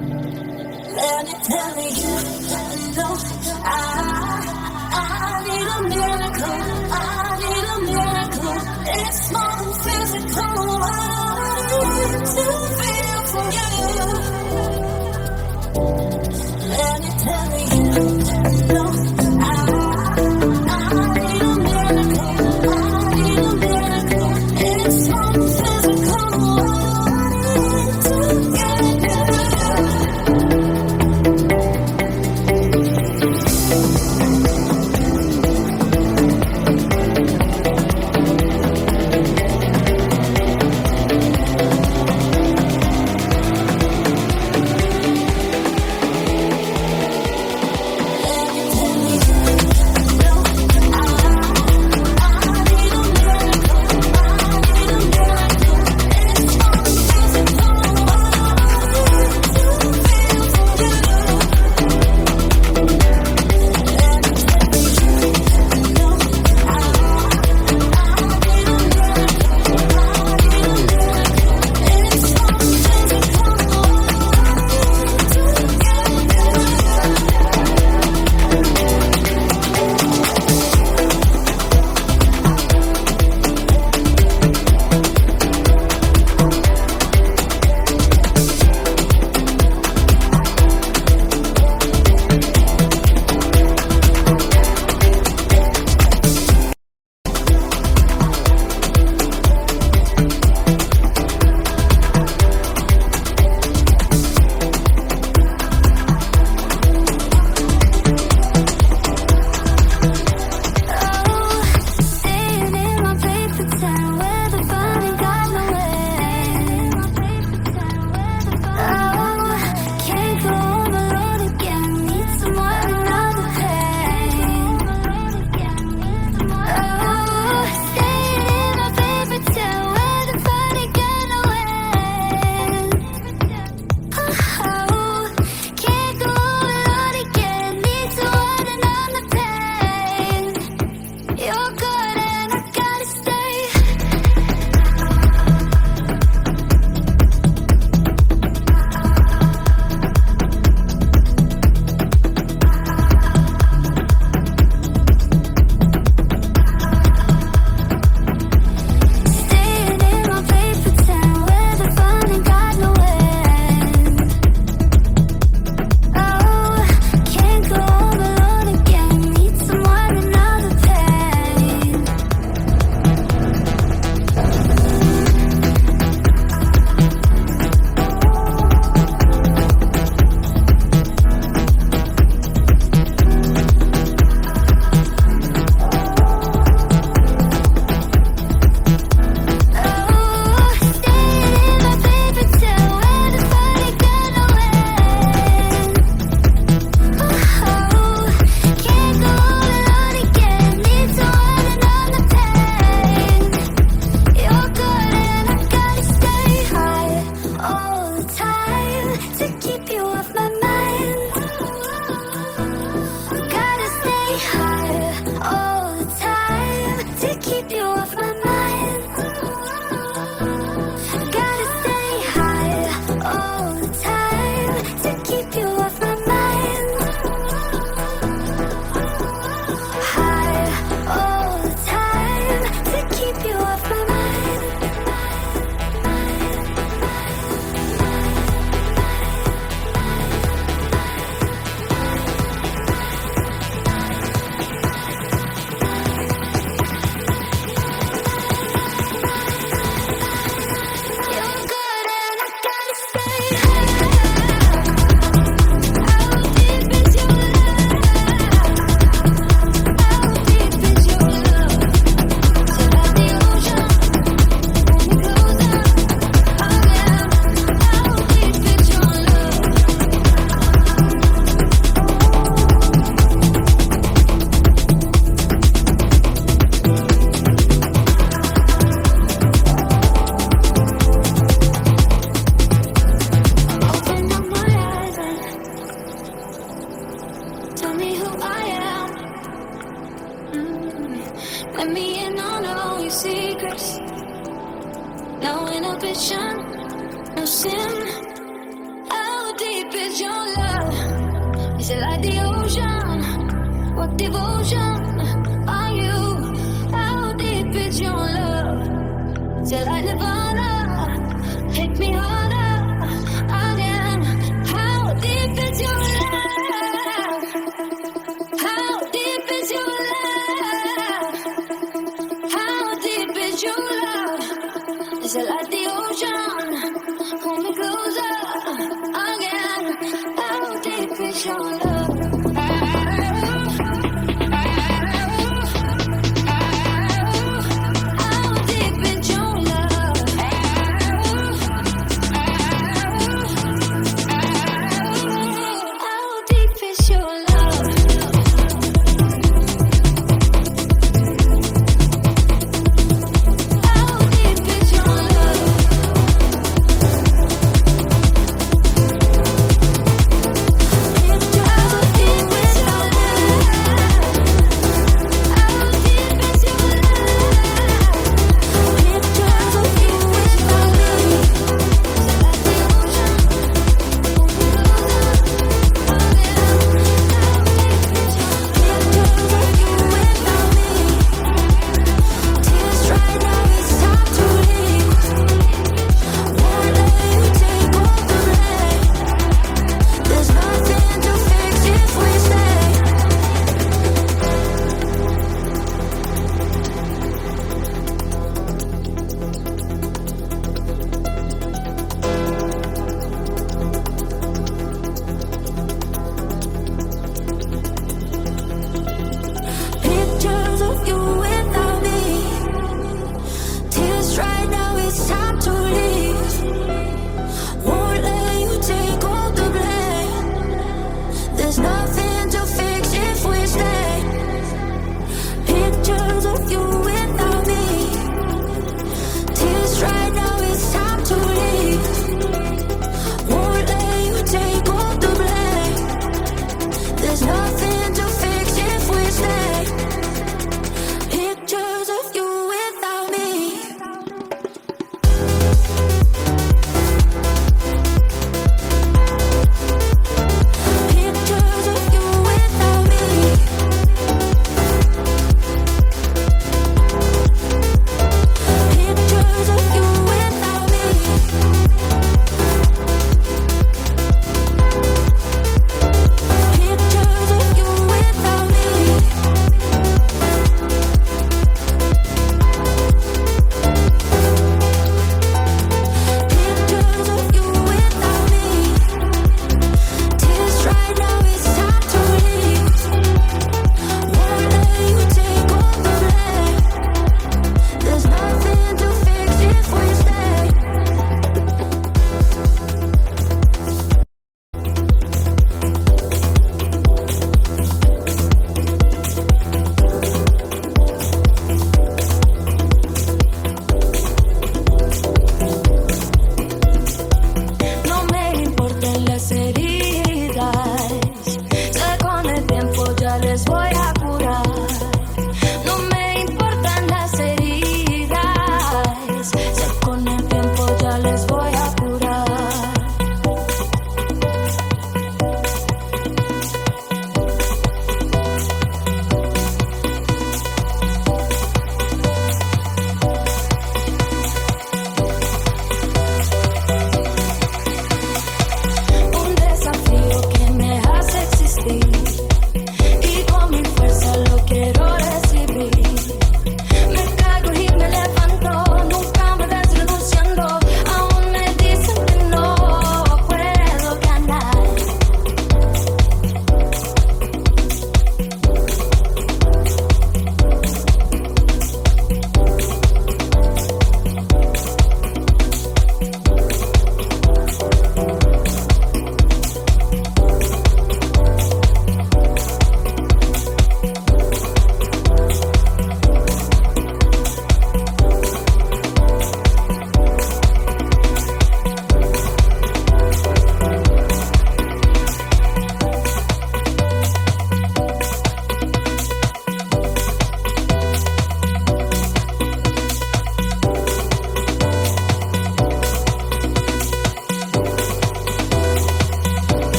Let me tell you, I, I need a miracle. I need a miracle. It's more physical.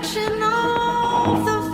Reflection of the